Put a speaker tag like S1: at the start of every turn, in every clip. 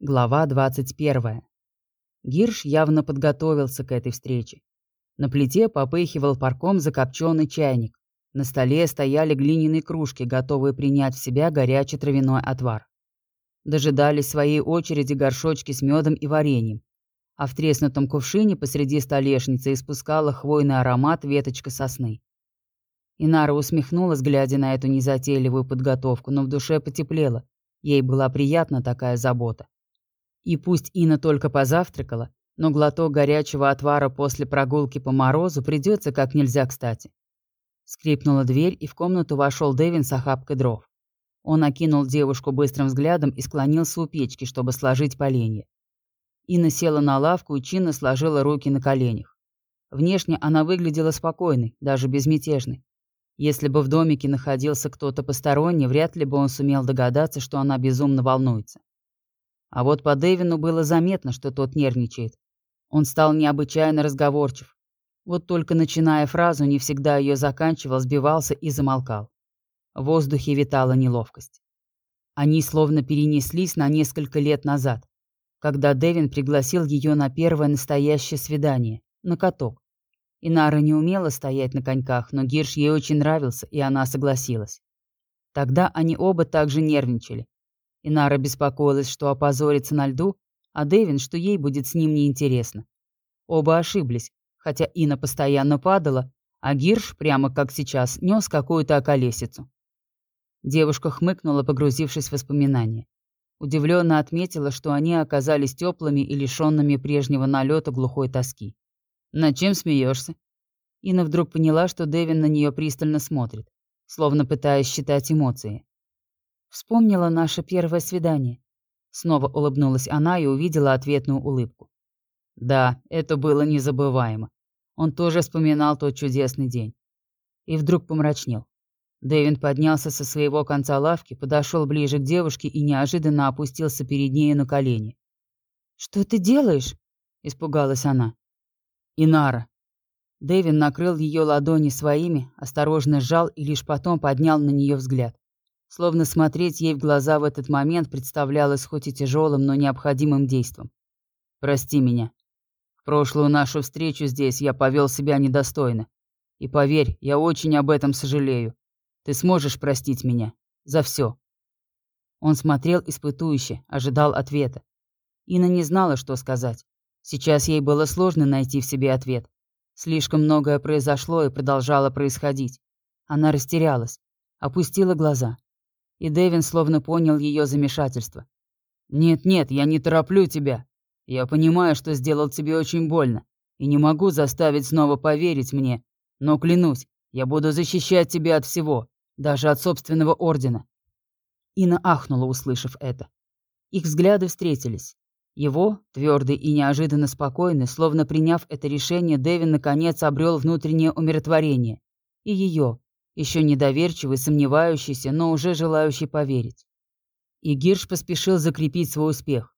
S1: Глава 21. Гирш явно подготовился к этой встрече. На плите попыхивал парком закопченный чайник. На столе стояли глиняные кружки, готовые принять в себя горячий травяной отвар. Дожидались своей очереди горшочки с медом и вареньем. А в треснутом кувшине посреди столешницы испускала хвойный аромат веточка сосны. Инара усмехнулась, глядя на эту незатейливую подготовку, но в душе потеплело. Ей была приятна такая забота. И пусть Инна только позавтракала, но глоток горячего отвара после прогулки по морозу придется как нельзя кстати. Скрипнула дверь, и в комнату вошел Дэвин с охапкой дров. Он окинул девушку быстрым взглядом и склонился у печки, чтобы сложить поленья. Инна села на лавку и чинно сложила руки на коленях. Внешне она выглядела спокойной, даже безмятежной. Если бы в домике находился кто-то посторонний, вряд ли бы он сумел догадаться, что она безумно волнуется. А вот по Дэвину было заметно, что тот нервничает. Он стал необычайно разговорчив. Вот только начиная фразу, не всегда ее заканчивал, сбивался и замолкал. В воздухе витала неловкость. Они словно перенеслись на несколько лет назад, когда Дэвин пригласил ее на первое настоящее свидание, на каток. Инара не умела стоять на коньках, но Гирш ей очень нравился, и она согласилась. Тогда они оба также нервничали, Инара беспокоилась, что опозорится на льду, а Дэвин, что ей будет с ним неинтересно. Оба ошиблись, хотя Ина постоянно падала, а Гирш, прямо как сейчас, нес какую-то околесицу. Девушка хмыкнула, погрузившись в воспоминания. Удивленно отметила, что они оказались теплыми и лишенными прежнего налета глухой тоски. «Над чем смеешься? Ина вдруг поняла, что Дэвин на нее пристально смотрит, словно пытаясь считать эмоции. Вспомнила наше первое свидание. Снова улыбнулась она и увидела ответную улыбку. Да, это было незабываемо. Он тоже вспоминал тот чудесный день. И вдруг помрачнел. Дэвин поднялся со своего конца лавки, подошел ближе к девушке и неожиданно опустился перед ней на колени. «Что ты делаешь?» – испугалась она. «Инара». Дэвин накрыл ее ладони своими, осторожно сжал и лишь потом поднял на нее взгляд. Словно смотреть ей в глаза в этот момент представлялось хоть и тяжелым, но необходимым действом. «Прости меня. В прошлую нашу встречу здесь я повел себя недостойно. И поверь, я очень об этом сожалею. Ты сможешь простить меня. За все. Он смотрел испытующе, ожидал ответа. Инна не знала, что сказать. Сейчас ей было сложно найти в себе ответ. Слишком многое произошло и продолжало происходить. Она растерялась, опустила глаза и Дэвин словно понял ее замешательство. «Нет-нет, я не тороплю тебя. Я понимаю, что сделал тебе очень больно, и не могу заставить снова поверить мне, но клянусь, я буду защищать тебя от всего, даже от собственного ордена». Ина ахнула, услышав это. Их взгляды встретились. Его, твердый и неожиданно спокойный, словно приняв это решение, Дэвин наконец обрел внутреннее умиротворение. И ее, еще недоверчивый, сомневающийся, но уже желающий поверить. И Гирш поспешил закрепить свой успех.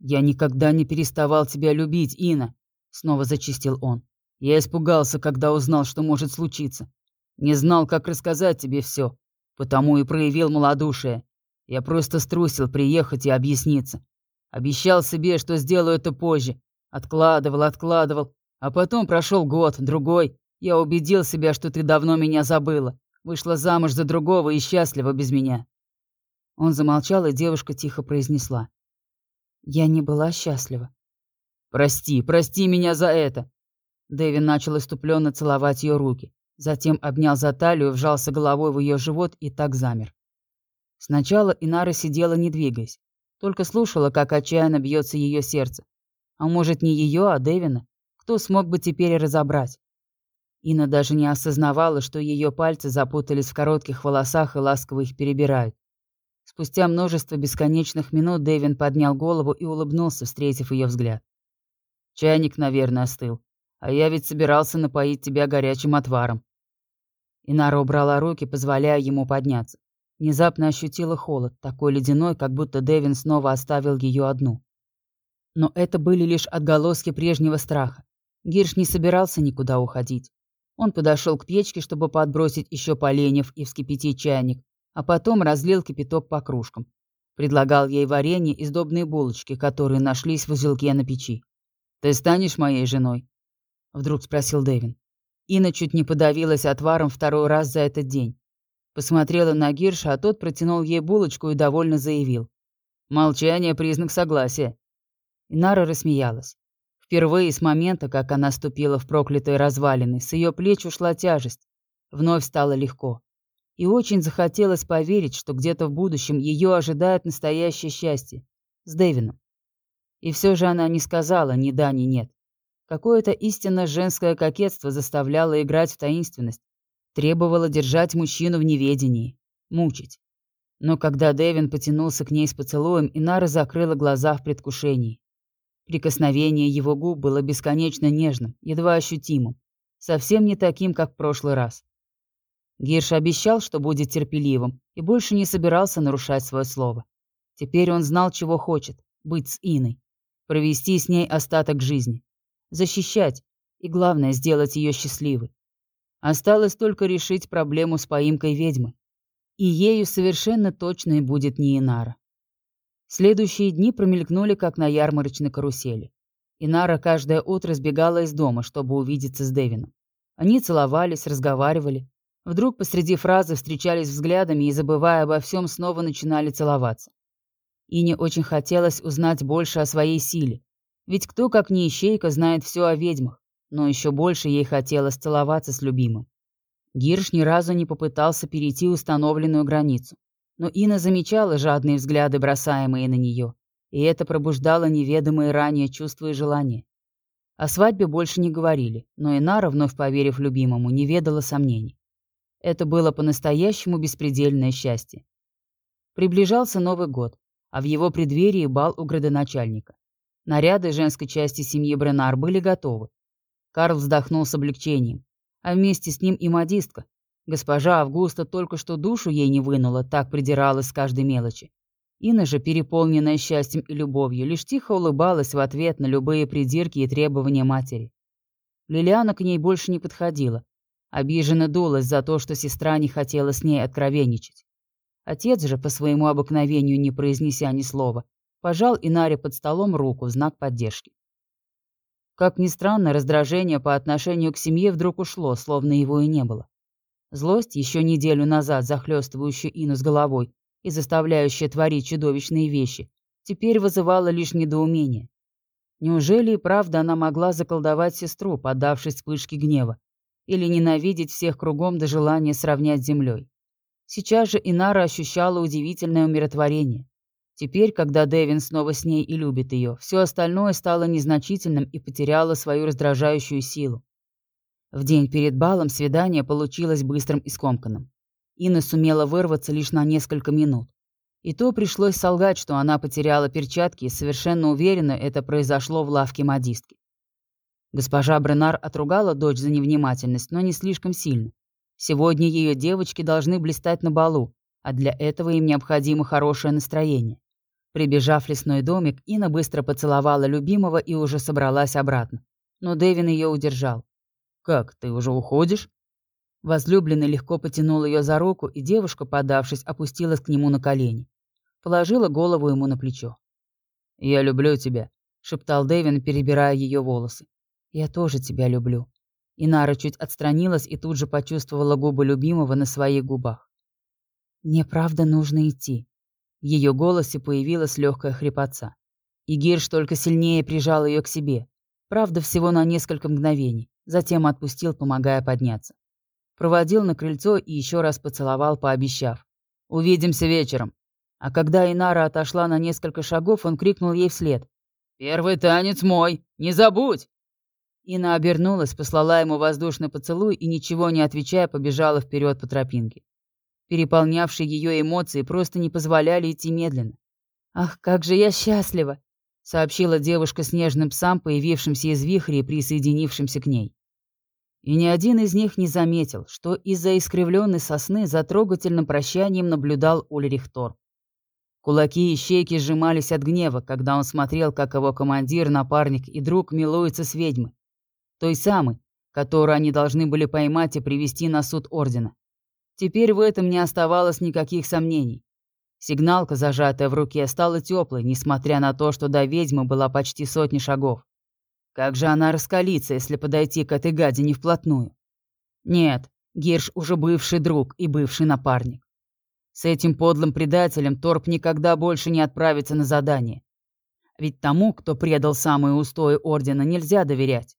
S1: «Я никогда не переставал тебя любить, Ина», — снова зачистил он. «Я испугался, когда узнал, что может случиться. Не знал, как рассказать тебе все, потому и проявил малодушие. Я просто струсил приехать и объясниться. Обещал себе, что сделаю это позже. Откладывал, откладывал. А потом прошел год, другой, я убедил себя, что ты давно меня забыла, вышла замуж за другого и счастлива без меня». Он замолчал, и девушка тихо произнесла. «Я не была счастлива». «Прости, прости меня за это!» Дэвин начал иступленно целовать ее руки, затем обнял за талию, вжался головой в ее живот и так замер. Сначала Инара сидела, не двигаясь, только слушала, как отчаянно бьется ее сердце. А может, не ее, а Дэвина? Кто смог бы теперь разобрать? Инна даже не осознавала, что ее пальцы запутались в коротких волосах и ласково их перебирают. Спустя множество бесконечных минут Дэвин поднял голову и улыбнулся, встретив ее взгляд. «Чайник, наверное, остыл. А я ведь собирался напоить тебя горячим отваром». Инара убрала руки, позволяя ему подняться. Внезапно ощутила холод, такой ледяной, как будто Дэвин снова оставил ее одну. Но это были лишь отголоски прежнего страха. Гирш не собирался никуда уходить. Он подошел к печке, чтобы подбросить еще поленьев и вскипятить чайник, а потом разлил кипяток по кружкам. Предлагал ей варенье и сдобные булочки, которые нашлись в узелке на печи. «Ты станешь моей женой?» Вдруг спросил Дэвин. Инна чуть не подавилась отваром второй раз за этот день. Посмотрела на Гирша, а тот протянул ей булочку и довольно заявил. «Молчание — признак согласия». Инара рассмеялась. Впервые с момента, как она ступила в проклятые развалины, с ее плеч ушла тяжесть. Вновь стало легко. И очень захотелось поверить, что где-то в будущем ее ожидает настоящее счастье. С Дэвином. И все же она не сказала ни да, ни нет. Какое-то истинно женское кокетство заставляло играть в таинственность, требовало держать мужчину в неведении, мучить. Но когда Дэвин потянулся к ней с поцелуем, Инара закрыла глаза в предвкушении. Прикосновение его губ было бесконечно нежным, едва ощутимым, совсем не таким, как в прошлый раз. Гирш обещал, что будет терпеливым, и больше не собирался нарушать свое слово. Теперь он знал, чего хочет — быть с Иной, провести с ней остаток жизни, защищать и, главное, сделать ее счастливой. Осталось только решить проблему с поимкой ведьмы. И ею совершенно точно и будет не Инара. Следующие дни промелькнули, как на ярмарочной карусели. Инара каждое утро сбегала из дома, чтобы увидеться с Девином. Они целовались, разговаривали. Вдруг посреди фразы встречались взглядами и, забывая обо всем, снова начинали целоваться. Ине очень хотелось узнать больше о своей силе. Ведь кто, как не ищейка, знает все о ведьмах. Но еще больше ей хотелось целоваться с любимым. Гирш ни разу не попытался перейти установленную границу но Инна замечала жадные взгляды, бросаемые на нее, и это пробуждало неведомые ранее чувства и желания. О свадьбе больше не говорили, но Инара, вновь поверив любимому, не ведала сомнений. Это было по-настоящему беспредельное счастье. Приближался Новый год, а в его преддверии бал у градоначальника. Наряды женской части семьи Бренар были готовы. Карл вздохнул с облегчением, а вместе с ним и модистка, Госпожа Августа только что душу ей не вынула, так придиралась с каждой мелочи. Инна же, переполненная счастьем и любовью, лишь тихо улыбалась в ответ на любые придирки и требования матери. Лилиана к ней больше не подходила. Обиженно дулась за то, что сестра не хотела с ней откровенничать. Отец же, по своему обыкновению не произнеся ни слова, пожал Инаре под столом руку в знак поддержки. Как ни странно, раздражение по отношению к семье вдруг ушло, словно его и не было. Злость, еще неделю назад захлестывающая Ину с головой и заставляющая творить чудовищные вещи, теперь вызывала лишь недоумение. Неужели и правда она могла заколдовать сестру, поддавшись вспышке гнева, или ненавидеть всех кругом до желания сравнять с землей? Сейчас же Инара ощущала удивительное умиротворение. Теперь, когда Дэвин снова с ней и любит ее, все остальное стало незначительным и потеряло свою раздражающую силу. В день перед балом свидание получилось быстрым и скомканным. Инна сумела вырваться лишь на несколько минут. И то пришлось солгать, что она потеряла перчатки, и совершенно уверенно это произошло в лавке модистки. Госпожа Бренар отругала дочь за невнимательность, но не слишком сильно. Сегодня ее девочки должны блистать на балу, а для этого им необходимо хорошее настроение. Прибежав в лесной домик, Инна быстро поцеловала любимого и уже собралась обратно. Но Дэвин ее удержал. «Как, ты уже уходишь?» Возлюбленный легко потянул ее за руку, и девушка, подавшись, опустилась к нему на колени. Положила голову ему на плечо. «Я люблю тебя», — шептал Дэвин, перебирая ее волосы. «Я тоже тебя люблю». Инара чуть отстранилась и тут же почувствовала губы любимого на своих губах. «Мне правда нужно идти». В ее голосе появилась легкая хрипотца. И Гирш только сильнее прижал ее к себе. Правда, всего на несколько мгновений затем отпустил, помогая подняться. Проводил на крыльцо и еще раз поцеловал, пообещав. «Увидимся вечером». А когда Инара отошла на несколько шагов, он крикнул ей вслед. «Первый танец мой! Не забудь!» Ина обернулась, послала ему воздушный поцелуй и, ничего не отвечая, побежала вперед по тропинке. Переполнявшие ее эмоции просто не позволяли идти медленно. «Ах, как же я счастлива!» — сообщила девушка с нежным псам, появившимся из вихря и присоединившимся к ней. И ни один из них не заметил, что из-за искривленной сосны за трогательным прощанием наблюдал Ульрих Тор. Кулаки и щеки сжимались от гнева, когда он смотрел, как его командир, напарник и друг милуются с ведьмой. Той самой, которую они должны были поймать и привести на суд Ордена. Теперь в этом не оставалось никаких сомнений. Сигналка, зажатая в руке, стала теплой, несмотря на то, что до ведьмы была почти сотни шагов. Как же она раскалится, если подойти к этой гадине вплотную? Нет, Гирш уже бывший друг и бывший напарник. С этим подлым предателем Торп никогда больше не отправится на задание. Ведь тому, кто предал самые устои Ордена, нельзя доверять.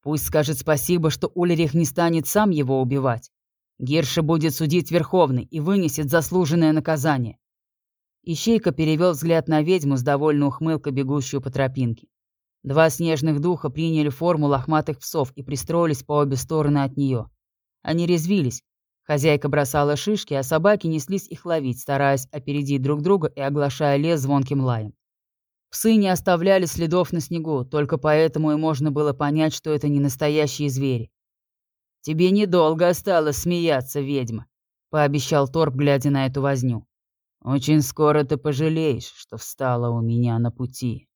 S1: Пусть скажет спасибо, что Ульрих не станет сам его убивать. Гирша будет судить Верховный и вынесет заслуженное наказание. Ищейка перевел взгляд на ведьму с довольной ухмылкой, бегущую по тропинке. Два снежных духа приняли форму лохматых псов и пристроились по обе стороны от нее. Они резвились. Хозяйка бросала шишки, а собаки неслись их ловить, стараясь опередить друг друга и оглашая лес звонким лаем. Псы не оставляли следов на снегу, только поэтому и можно было понять, что это не настоящие звери. «Тебе недолго осталось смеяться, ведьма», — пообещал Торп, глядя на эту возню. «Очень скоро ты пожалеешь, что встала у меня на пути».